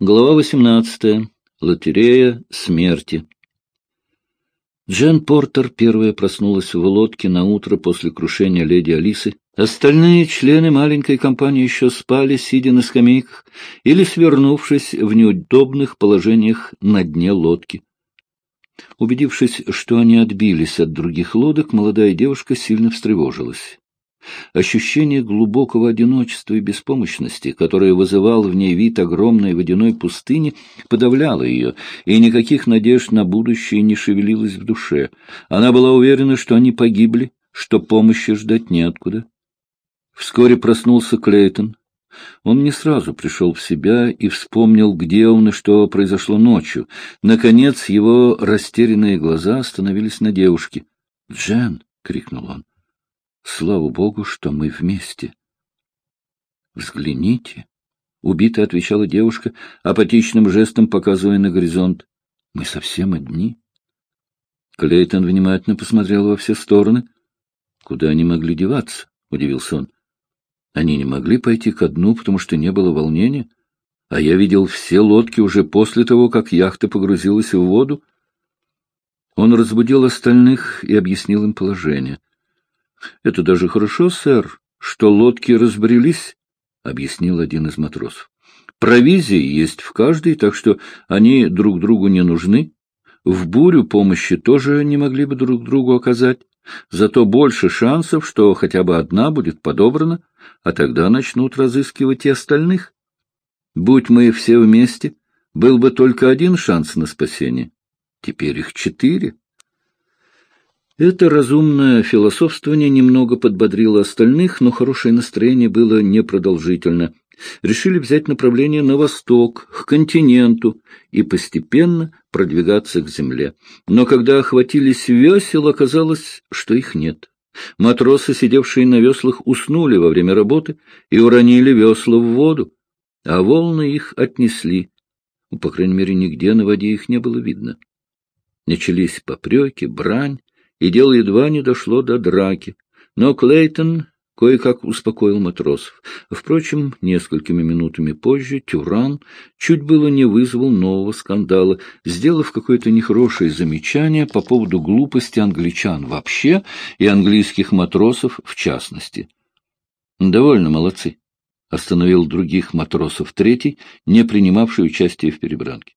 Глава 18. Лотерея смерти. Джен Портер первая проснулась в лодке на утро после крушения леди Алисы. Остальные члены маленькой компании еще спали, сидя на скамейках или свернувшись в неудобных положениях на дне лодки. Убедившись, что они отбились от других лодок, молодая девушка сильно встревожилась. Ощущение глубокого одиночества и беспомощности, которое вызывал в ней вид огромной водяной пустыни, подавляло ее, и никаких надежд на будущее не шевелилось в душе. Она была уверена, что они погибли, что помощи ждать неоткуда. Вскоре проснулся Клейтон. Он не сразу пришел в себя и вспомнил, где он и что произошло ночью. Наконец его растерянные глаза остановились на девушке. «Джен!» — крикнул он. Слава Богу, что мы вместе. Взгляните, — убито отвечала девушка, апатичным жестом показывая на горизонт. Мы совсем одни. Клейтон внимательно посмотрел во все стороны. Куда они могли деваться? — удивился он. Они не могли пойти ко дну, потому что не было волнения, а я видел все лодки уже после того, как яхта погрузилась в воду. Он разбудил остальных и объяснил им положение. — Это даже хорошо, сэр, что лодки разбрелись, — объяснил один из матросов. — Провизия есть в каждой, так что они друг другу не нужны. В бурю помощи тоже не могли бы друг другу оказать. Зато больше шансов, что хотя бы одна будет подобрана, а тогда начнут разыскивать и остальных. Будь мы все вместе, был бы только один шанс на спасение. Теперь их четыре. Это разумное философствование немного подбодрило остальных, но хорошее настроение было непродолжительно. Решили взять направление на восток, к континенту, и постепенно продвигаться к земле. Но когда охватились весел, оказалось, что их нет. Матросы, сидевшие на веслах, уснули во время работы и уронили весла в воду, а волны их отнесли. По крайней мере, нигде на воде их не было видно. Начались попреки, брань, и дело едва не дошло до драки. Но Клейтон кое-как успокоил матросов. Впрочем, несколькими минутами позже Тюран чуть было не вызвал нового скандала, сделав какое-то нехорошее замечание по поводу глупости англичан вообще и английских матросов в частности. «Довольно молодцы», — остановил других матросов третий, не принимавший участие в перебранке.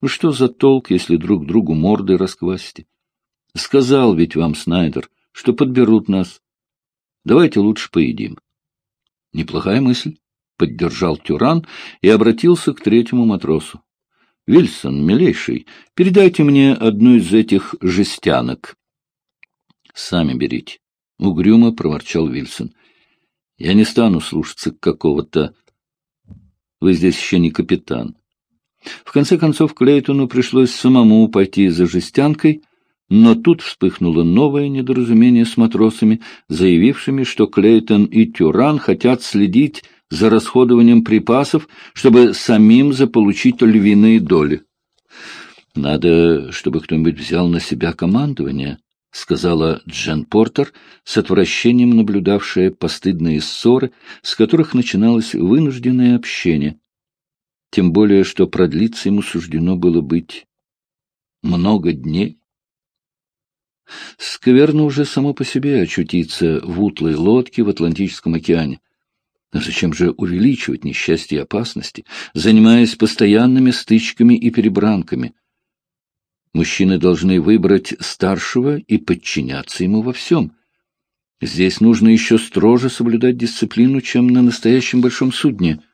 «Ну что за толк, если друг другу морды расквасите? Сказал ведь вам Снайдер, что подберут нас. Давайте лучше поедим. Неплохая мысль, — поддержал Тюран и обратился к третьему матросу. — Вильсон, милейший, передайте мне одну из этих жестянок. — Сами берите, — угрюмо проворчал Вильсон. — Я не стану слушаться какого-то... Вы здесь еще не капитан. В конце концов, Клейтону пришлось самому пойти за жестянкой — но тут вспыхнуло новое недоразумение с матросами, заявившими, что Клейтон и Тюран хотят следить за расходованием припасов, чтобы самим заполучить львиные доли. — Надо, чтобы кто-нибудь взял на себя командование, — сказала Джен Портер, с отвращением наблюдавшая постыдные ссоры, с которых начиналось вынужденное общение. Тем более, что продлиться ему суждено было быть много дней. Скверно уже само по себе очутиться в утлой лодке в Атлантическом океане. Но зачем же увеличивать несчастье и опасности, занимаясь постоянными стычками и перебранками? Мужчины должны выбрать старшего и подчиняться ему во всем. Здесь нужно еще строже соблюдать дисциплину, чем на настоящем большом судне —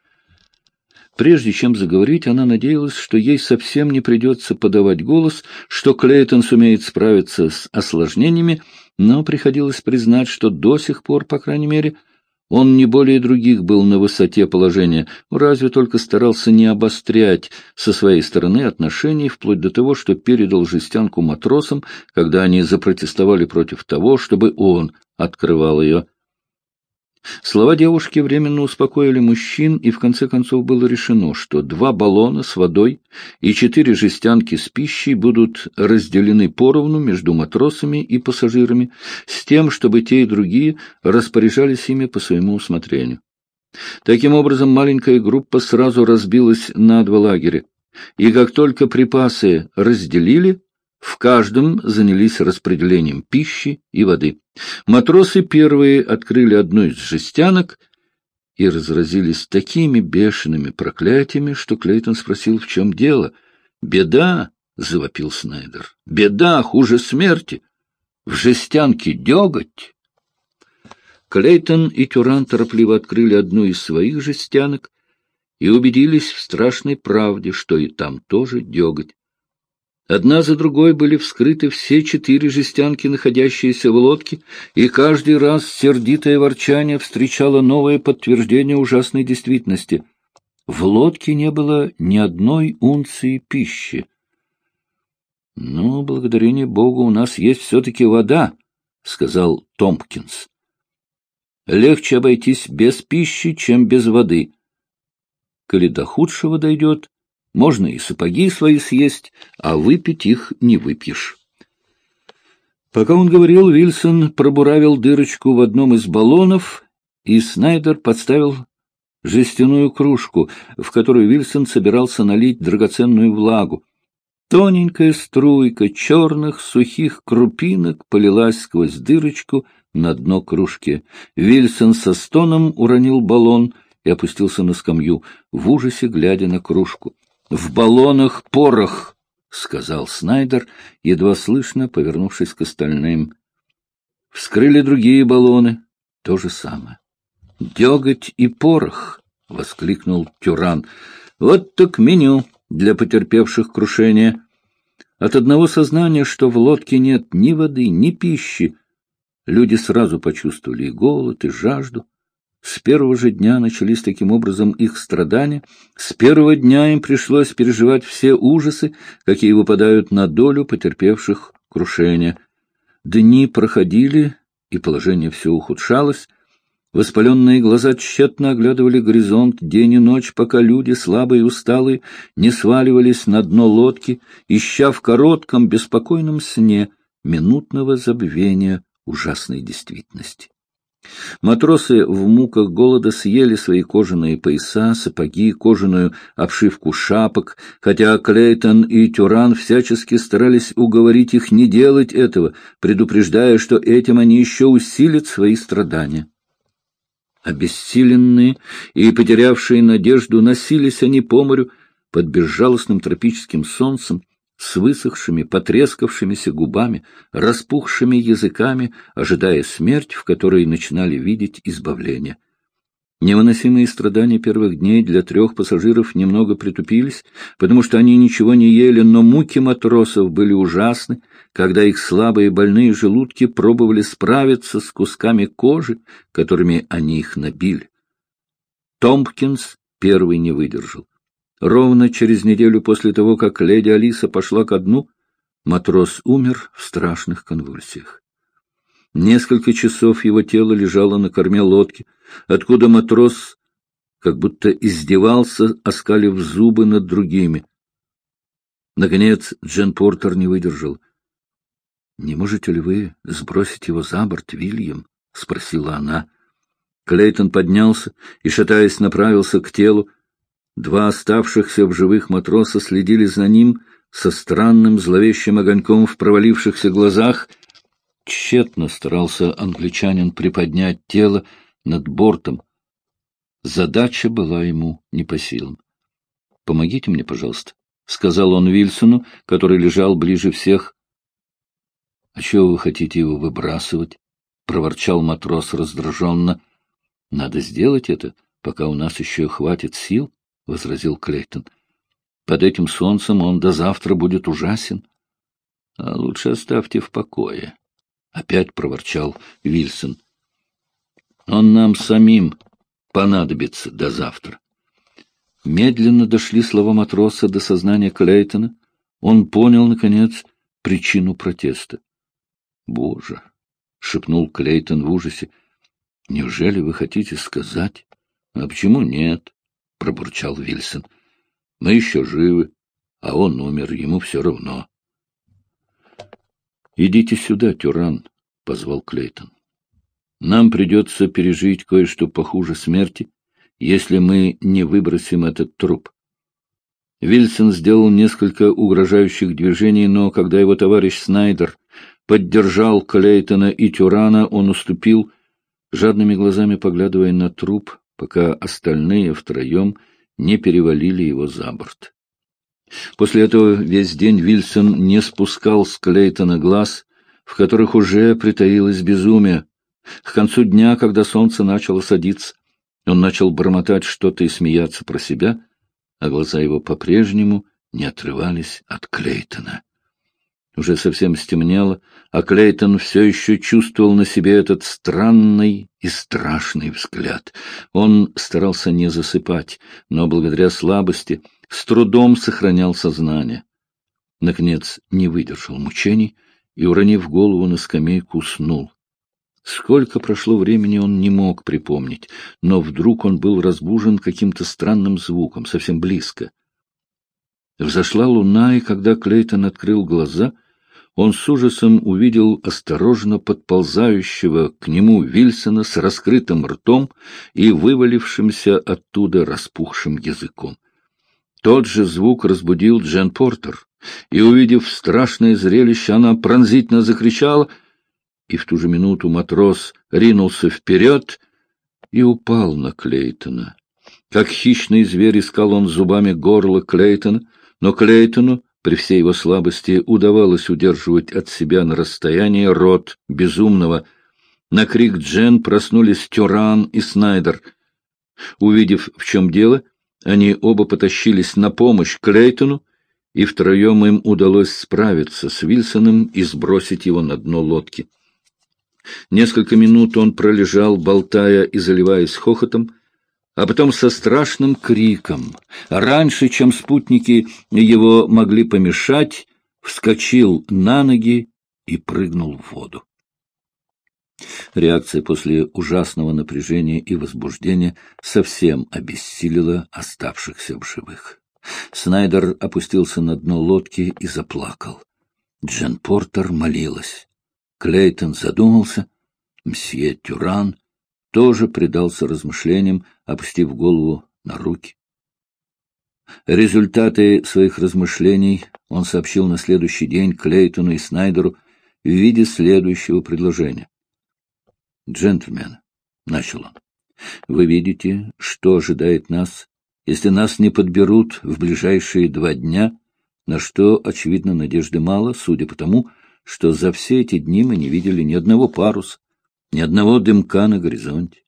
Прежде чем заговорить, она надеялась, что ей совсем не придется подавать голос, что Клейтон сумеет справиться с осложнениями, но приходилось признать, что до сих пор, по крайней мере, он не более других был на высоте положения, разве только старался не обострять со своей стороны отношений, вплоть до того, что передал жестянку матросам, когда они запротестовали против того, чтобы он открывал ее. Слова девушки временно успокоили мужчин, и в конце концов было решено, что два баллона с водой и четыре жестянки с пищей будут разделены поровну между матросами и пассажирами, с тем, чтобы те и другие распоряжались ими по своему усмотрению. Таким образом, маленькая группа сразу разбилась на два лагеря, и как только припасы разделили, в каждом занялись распределением пищи и воды. Матросы первые открыли одну из жестянок и разразились такими бешеными проклятиями, что Клейтон спросил, в чем дело. «Беда!» — завопил Снайдер. «Беда! Хуже смерти! В жестянке деготь!» Клейтон и Тюран торопливо открыли одну из своих жестянок и убедились в страшной правде, что и там тоже деготь. Одна за другой были вскрыты все четыре жестянки, находящиеся в лодке, и каждый раз сердитое ворчание встречало новое подтверждение ужасной действительности. В лодке не было ни одной унции пищи. — Ну, благодарение Богу, у нас есть все-таки вода, — сказал Томпкинс. — Легче обойтись без пищи, чем без воды. Коли до худшего дойдет, можно и сапоги свои съесть, а выпить их не выпьешь. Пока он говорил, Вильсон пробуравил дырочку в одном из баллонов, и Снайдер подставил жестяную кружку, в которую Вильсон собирался налить драгоценную влагу. Тоненькая струйка черных сухих крупинок полилась сквозь дырочку на дно кружки. Вильсон со стоном уронил баллон и опустился на скамью, в ужасе глядя на кружку. В баллонах порох, — сказал Снайдер, едва слышно, повернувшись к остальным. Вскрыли другие баллоны. То же самое. — Деготь и порох, — воскликнул Тюран. — Вот так меню для потерпевших крушения. От одного сознания, что в лодке нет ни воды, ни пищи, люди сразу почувствовали и голод, и жажду. С первого же дня начались таким образом их страдания, с первого дня им пришлось переживать все ужасы, какие выпадают на долю потерпевших крушения. Дни проходили, и положение все ухудшалось. Воспаленные глаза тщетно оглядывали горизонт день и ночь, пока люди, слабые и усталые, не сваливались на дно лодки, ища в коротком, беспокойном сне минутного забвения ужасной действительности. Матросы в муках голода съели свои кожаные пояса, сапоги, кожаную обшивку шапок, хотя Клейтон и Тюран всячески старались уговорить их не делать этого, предупреждая, что этим они еще усилят свои страдания. Обессиленные и потерявшие надежду носились они по морю под безжалостным тропическим солнцем, с высохшими, потрескавшимися губами, распухшими языками, ожидая смерть, в которой начинали видеть избавление. Невыносимые страдания первых дней для трех пассажиров немного притупились, потому что они ничего не ели, но муки матросов были ужасны, когда их слабые больные желудки пробовали справиться с кусками кожи, которыми они их набили. Томпкинс первый не выдержал. Ровно через неделю после того, как леди Алиса пошла ко дну, матрос умер в страшных конвульсиях. Несколько часов его тело лежало на корме лодки, откуда матрос как будто издевался, оскалив зубы над другими. Наконец Джен Портер не выдержал. — Не можете ли вы сбросить его за борт, Вильям? — спросила она. Клейтон поднялся и, шатаясь, направился к телу, Два оставшихся в живых матроса следили за ним со странным зловещим огоньком в провалившихся глазах. Тщетно старался англичанин приподнять тело над бортом. Задача была ему не по силам. — Помогите мне, пожалуйста, — сказал он Вильсону, который лежал ближе всех. — А чего вы хотите его выбрасывать? — проворчал матрос раздраженно. — Надо сделать это, пока у нас еще хватит сил. —— возразил Клейтон. — Под этим солнцем он до завтра будет ужасен. — А лучше оставьте в покое, — опять проворчал Вильсон. — Он нам самим понадобится до завтра. Медленно дошли слова матроса до сознания Клейтона. Он понял, наконец, причину протеста. — Боже! — шепнул Клейтон в ужасе. — Неужели вы хотите сказать? — А почему нет? — пробурчал Вильсон. — Мы еще живы, а он умер, ему все равно. — Идите сюда, Тюран, — позвал Клейтон. — Нам придется пережить кое-что похуже смерти, если мы не выбросим этот труп. Вильсон сделал несколько угрожающих движений, но когда его товарищ Снайдер поддержал Клейтона и Тюрана, он уступил, жадными глазами поглядывая на труп, пока остальные втроем не перевалили его за борт. После этого весь день Вильсон не спускал с Клейтона глаз, в которых уже притаилось безумие. К концу дня, когда солнце начало садиться, он начал бормотать что-то и смеяться про себя, а глаза его по-прежнему не отрывались от Клейтона. Уже совсем стемнело, а Клейтон все еще чувствовал на себе этот странный и страшный взгляд. Он старался не засыпать, но благодаря слабости с трудом сохранял сознание. Наконец не выдержал мучений и, уронив голову на скамейку, уснул. Сколько прошло времени он не мог припомнить, но вдруг он был разбужен каким-то странным звуком, совсем близко. Взошла луна, и когда Клейтон открыл глаза — он с ужасом увидел осторожно подползающего к нему Вильсона с раскрытым ртом и вывалившимся оттуда распухшим языком. Тот же звук разбудил Джен Портер, и, увидев страшное зрелище, она пронзительно закричала, и в ту же минуту матрос ринулся вперед и упал на Клейтона. Как хищный зверь искал он зубами горло Клейтона, но Клейтону при всей его слабости удавалось удерживать от себя на расстоянии рот безумного. На крик Джен проснулись Тюран и Снайдер. Увидев, в чем дело, они оба потащились на помощь Клейтону, и втроем им удалось справиться с Вильсоном и сбросить его на дно лодки. Несколько минут он пролежал, болтая и заливаясь хохотом, а потом со страшным криком, раньше, чем спутники его могли помешать, вскочил на ноги и прыгнул в воду. Реакция после ужасного напряжения и возбуждения совсем обессилила оставшихся в живых. Снайдер опустился на дно лодки и заплакал. Джен Портер молилась. Клейтон задумался. Мсье Тюран тоже предался размышлениям, опустив голову на руки. Результаты своих размышлений он сообщил на следующий день Клейтону и Снайдеру в виде следующего предложения. «Джентльмены», — начал он, — «вы видите, что ожидает нас, если нас не подберут в ближайшие два дня, на что, очевидно, надежды мало, судя по тому, что за все эти дни мы не видели ни одного паруса, ни одного дымка на горизонте.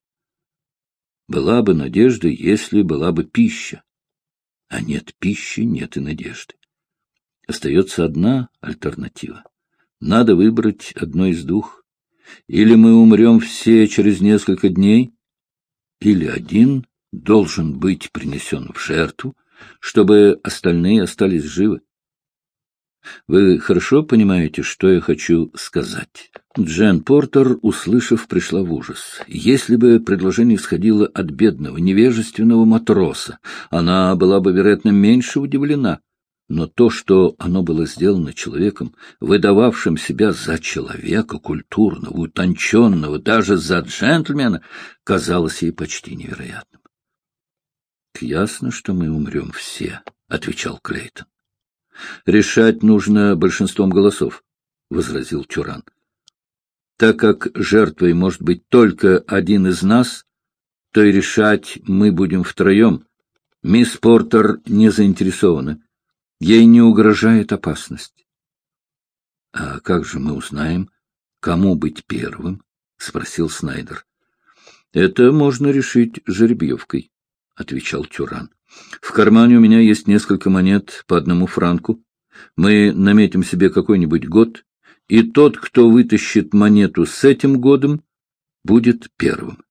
Была бы надежда, если была бы пища. А нет пищи, нет и надежды. Остается одна альтернатива. Надо выбрать одно из двух. Или мы умрем все через несколько дней, или один должен быть принесен в жертву, чтобы остальные остались живы. Вы хорошо понимаете, что я хочу сказать? Джен Портер, услышав, пришла в ужас. Если бы предложение исходило от бедного, невежественного матроса, она была бы, вероятно, меньше удивлена. Но то, что оно было сделано человеком, выдававшим себя за человека культурного, утонченного, даже за джентльмена, казалось ей почти невероятным. — Ясно, что мы умрем все, — отвечал Клейтон. Решать нужно большинством голосов, — возразил Тюран. Так как жертвой может быть только один из нас, то и решать мы будем втроем. Мисс Портер не заинтересована. Ей не угрожает опасность. — А как же мы узнаем, кому быть первым? — спросил Снайдер. — Это можно решить жеребьевкой, — отвечал Тюран. В кармане у меня есть несколько монет по одному франку. Мы наметим себе какой-нибудь год, и тот, кто вытащит монету с этим годом, будет первым.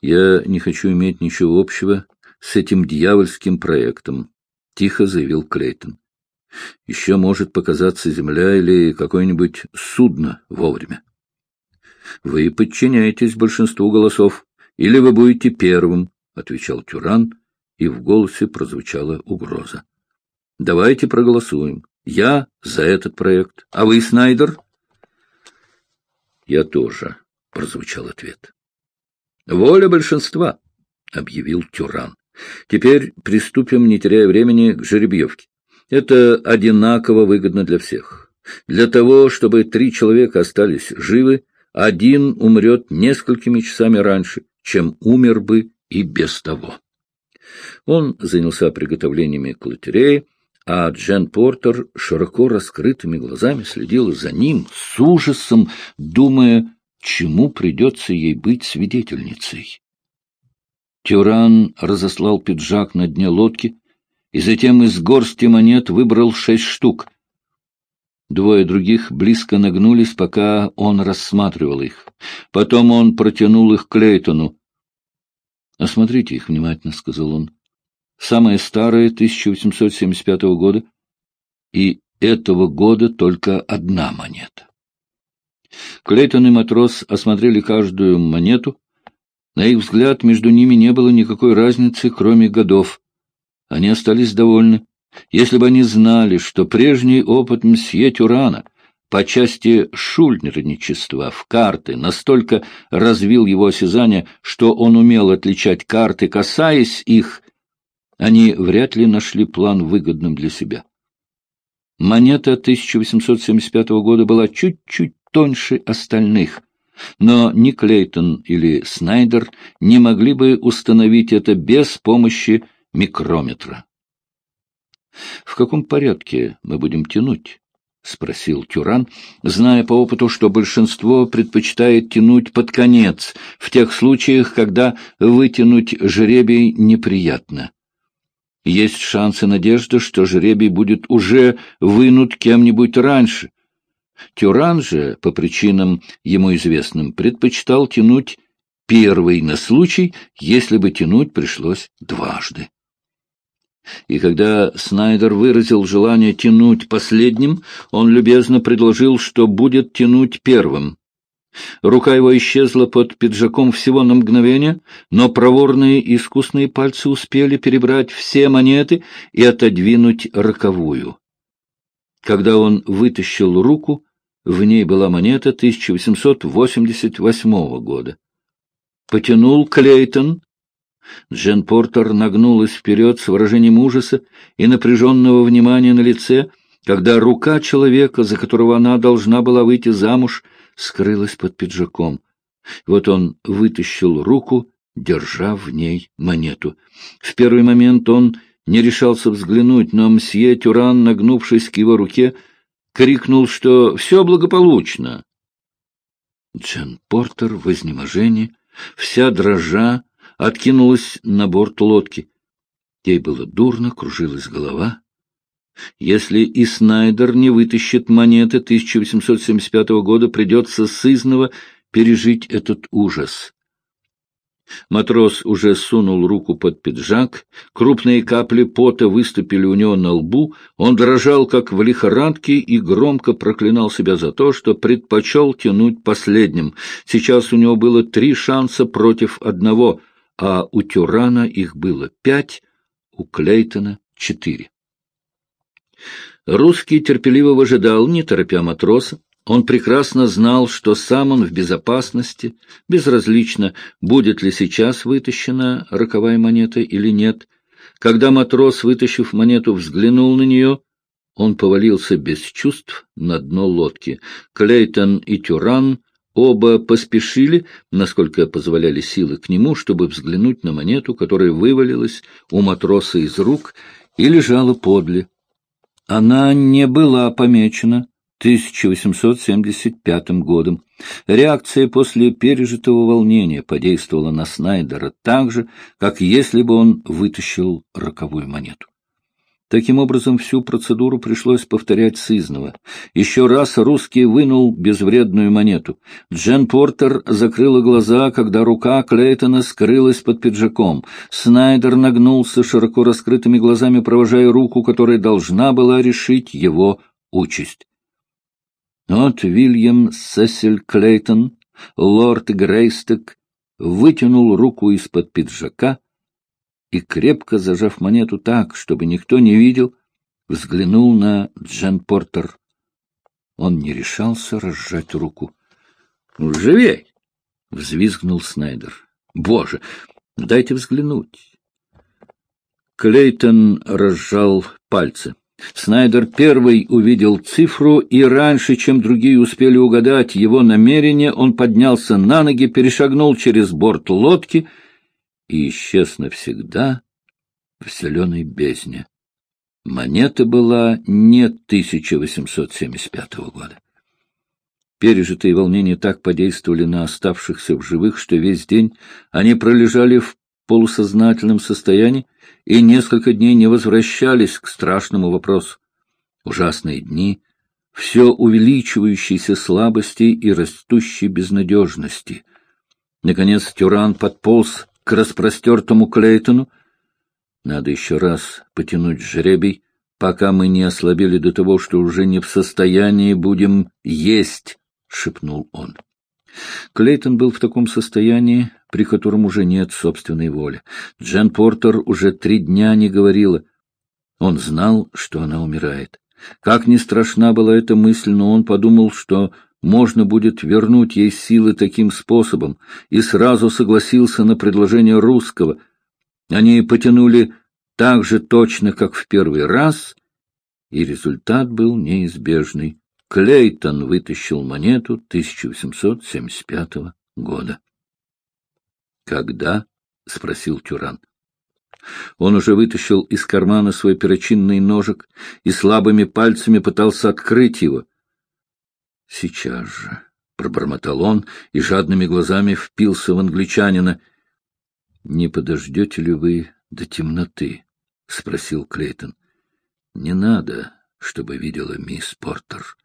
Я не хочу иметь ничего общего с этим дьявольским проектом, — тихо заявил Клейтон. Еще может показаться земля или какое-нибудь судно вовремя. Вы подчиняетесь большинству голосов, или вы будете первым, — отвечал Тюран, и в голосе прозвучала угроза. — Давайте проголосуем. Я за этот проект. А вы, Снайдер? — Я тоже, — прозвучал ответ. — Воля большинства. — объявил Тюран. — Теперь приступим, не теряя времени, к жеребьевке. Это одинаково выгодно для всех. Для того, чтобы три человека остались живы, один умрет несколькими часами раньше, чем умер бы и без того. Он занялся приготовлениями к лотерее, а Джен Портер широко раскрытыми глазами следила за ним с ужасом, думая, чему придется ей быть свидетельницей. Тюран разослал пиджак на дне лодки и затем из горсти монет выбрал шесть штук. Двое других близко нагнулись, пока он рассматривал их. Потом он протянул их Клейтону. — Осмотрите их внимательно, — сказал он. — Самое старое, 1875 года, и этого года только одна монета. Клейтон и матрос осмотрели каждую монету. На их взгляд, между ними не было никакой разницы, кроме годов. Они остались довольны. Если бы они знали, что прежний опыт мсье Тюрана по части шульнерничества в карты настолько развил его осязание, что он умел отличать карты, касаясь их, они вряд ли нашли план выгодным для себя. Монета 1875 года была чуть-чуть тоньше остальных, но ни Клейтон или Снайдер не могли бы установить это без помощи микрометра. — В каком порядке мы будем тянуть? — спросил Тюран, зная по опыту, что большинство предпочитает тянуть под конец, в тех случаях, когда вытянуть жребий неприятно. Есть шанс и надежда, что жребий будет уже вынут кем-нибудь раньше. Тюран же, по причинам ему известным, предпочитал тянуть первый на случай, если бы тянуть пришлось дважды. И когда Снайдер выразил желание тянуть последним, он любезно предложил, что будет тянуть первым. Рука его исчезла под пиджаком всего на мгновение, но проворные и искусные пальцы успели перебрать все монеты и отодвинуть роковую. Когда он вытащил руку, в ней была монета 1888 года. Потянул Клейтон, Джен Портер нагнулась вперед с выражением ужаса и напряженного внимания на лице, когда рука человека, за которого она должна была выйти замуж, скрылась под пиджаком. Вот он вытащил руку, держа в ней монету. В первый момент он не решался взглянуть, но мсье Тюран, нагнувшись к его руке, крикнул, что все благополучно. Джен Портер в изнеможении, вся дрожа, откинулась на борт лодки. Ей было дурно, кружилась голова. Если и Снайдер не вытащит монеты 1875 года, придется сызново пережить этот ужас. Матрос уже сунул руку под пиджак, крупные капли пота выступили у него на лбу, он дрожал, как в лихорадке, и громко проклинал себя за то, что предпочел тянуть последним. Сейчас у него было три шанса против одного — а у Тюрана их было пять, у Клейтона — четыре. Русский терпеливо выжидал, не торопя матроса. Он прекрасно знал, что сам он в безопасности, безразлично, будет ли сейчас вытащена роковая монета или нет. Когда матрос, вытащив монету, взглянул на нее, он повалился без чувств на дно лодки. Клейтон и Тюран Оба поспешили, насколько позволяли силы к нему, чтобы взглянуть на монету, которая вывалилась у матроса из рук и лежала подле. Она не была помечена 1875 годом. Реакция после пережитого волнения подействовала на Снайдера так же, как если бы он вытащил роковую монету. Таким образом, всю процедуру пришлось повторять сызново. Еще раз русский вынул безвредную монету. Джен Портер закрыла глаза, когда рука Клейтона скрылась под пиджаком. Снайдер нагнулся, широко раскрытыми глазами провожая руку, которая должна была решить его участь. Вот Вильям Сесиль Клейтон, лорд Грейстек, вытянул руку из-под пиджака, и, крепко зажав монету так, чтобы никто не видел, взглянул на Джен Портер. Он не решался разжать руку. — Живей! — взвизгнул Снайдер. — Боже! Дайте взглянуть. Клейтон разжал пальцы. Снайдер первый увидел цифру, и раньше, чем другие успели угадать его намерение, он поднялся на ноги, перешагнул через борт лодки и исчез навсегда в зеленой бездне. Монета была не 1875 года. Пережитые волнения так подействовали на оставшихся в живых, что весь день они пролежали в полусознательном состоянии и несколько дней не возвращались к страшному вопросу. Ужасные дни, все увеличивающейся слабости и растущей безнадежности. Наконец Тюран подполз к распростертому Клейтону. Надо еще раз потянуть жребий, пока мы не ослабели до того, что уже не в состоянии будем есть, — шепнул он. Клейтон был в таком состоянии, при котором уже нет собственной воли. Джен Портер уже три дня не говорила. Он знал, что она умирает. Как ни страшна была эта мысль, но он подумал, что можно будет вернуть ей силы таким способом, и сразу согласился на предложение русского. Они потянули так же точно, как в первый раз, и результат был неизбежный. Клейтон вытащил монету 1875 года. «Когда?» — спросил Тюран. Он уже вытащил из кармана свой перочинный ножик и слабыми пальцами пытался открыть его. «Сейчас же», — пробормотал он и жадными глазами впился в англичанина. «Не подождете ли вы до темноты?» — спросил Клейтон. «Не надо, чтобы видела мисс Портер».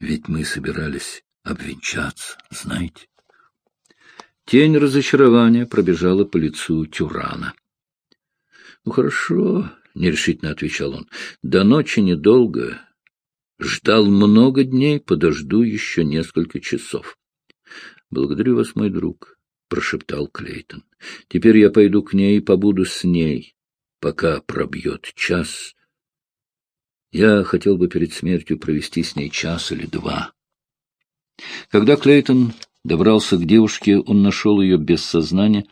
Ведь мы собирались обвенчаться, знаете. Тень разочарования пробежала по лицу Тюрана. — Ну, хорошо, — нерешительно отвечал он, — до ночи недолго. Ждал много дней, подожду еще несколько часов. — Благодарю вас, мой друг, — прошептал Клейтон. — Теперь я пойду к ней и побуду с ней, пока пробьет час я хотел бы перед смертью провести с ней час или два. Когда Клейтон добрался к девушке, он нашел ее без сознания.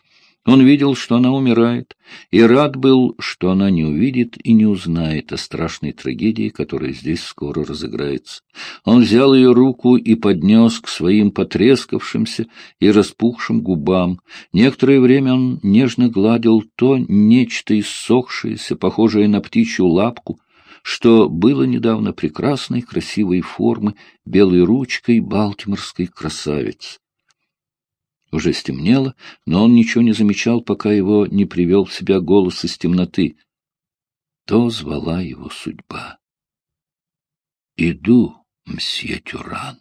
Он видел, что она умирает, и рад был, что она не увидит и не узнает о страшной трагедии, которая здесь скоро разыграется. Он взял ее руку и поднес к своим потрескавшимся и распухшим губам. Некоторое время он нежно гладил то нечто иссохшееся, похожее на птичью лапку, что было недавно прекрасной, красивой формы, белой ручкой балтиморской красавицы. Уже стемнело, но он ничего не замечал, пока его не привел в себя голос из темноты. То звала его судьба. — Иду, мсье Тюран.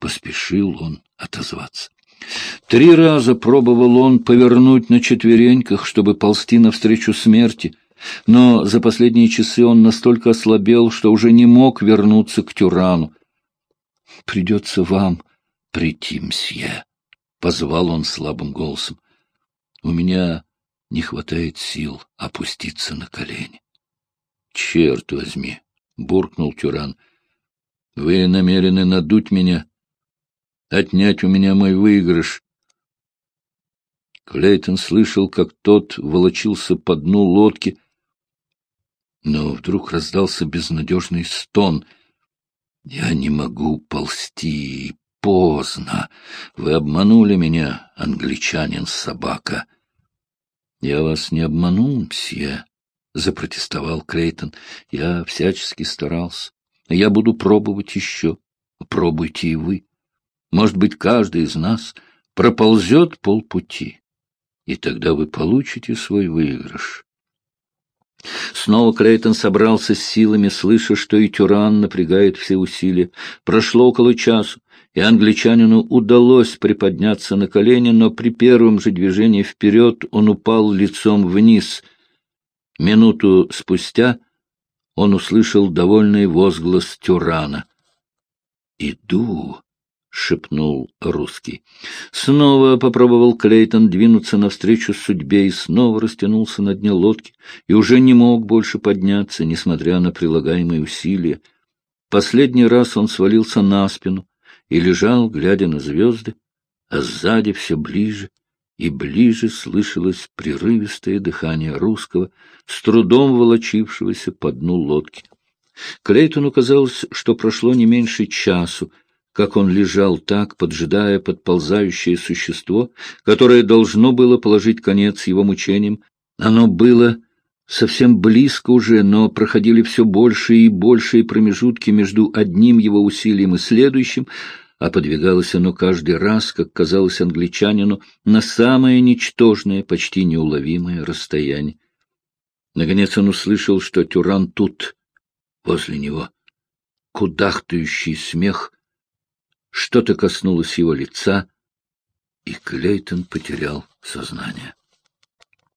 Поспешил он отозваться. Три раза пробовал он повернуть на четвереньках, чтобы ползти навстречу смерти — но за последние часы он настолько ослабел, что уже не мог вернуться к Тюрану. — Придется вам прийти, мсье, — позвал он слабым голосом. — У меня не хватает сил опуститься на колени. — Черт возьми! — буркнул Тюран. — Вы намерены надуть меня, отнять у меня мой выигрыш. Клейтон слышал, как тот волочился по дну лодки, но вдруг раздался безнадежный стон. «Я не могу ползти, поздно. Вы обманули меня, англичанин-собака». «Я вас не обманул, мсье», — запротестовал Крейтон. «Я всячески старался. Я буду пробовать еще. Пробуйте и вы. Может быть, каждый из нас проползет полпути, и тогда вы получите свой выигрыш». Снова Клейтон собрался с силами, слыша, что и Тюран напрягает все усилия. Прошло около часу, и англичанину удалось приподняться на колени, но при первом же движении вперед он упал лицом вниз. Минуту спустя он услышал довольный возглас Тюрана. «Иду!» — шепнул русский. Снова попробовал Клейтон двинуться навстречу судьбе и снова растянулся на дне лодки и уже не мог больше подняться, несмотря на прилагаемые усилия. Последний раз он свалился на спину и лежал, глядя на звезды, а сзади все ближе и ближе слышалось прерывистое дыхание русского, с трудом волочившегося по дну лодки. Клейтону казалось, что прошло не меньше часу, как он лежал так, поджидая подползающее существо, которое должно было положить конец его мучениям. Оно было совсем близко уже, но проходили все большие и большие промежутки между одним его усилием и следующим, а подвигалось оно каждый раз, как казалось англичанину, на самое ничтожное, почти неуловимое расстояние. Наконец он услышал, что Тюран тут, возле него. Кудахтающий смех, что-то коснулось его лица, и Клейтон потерял сознание.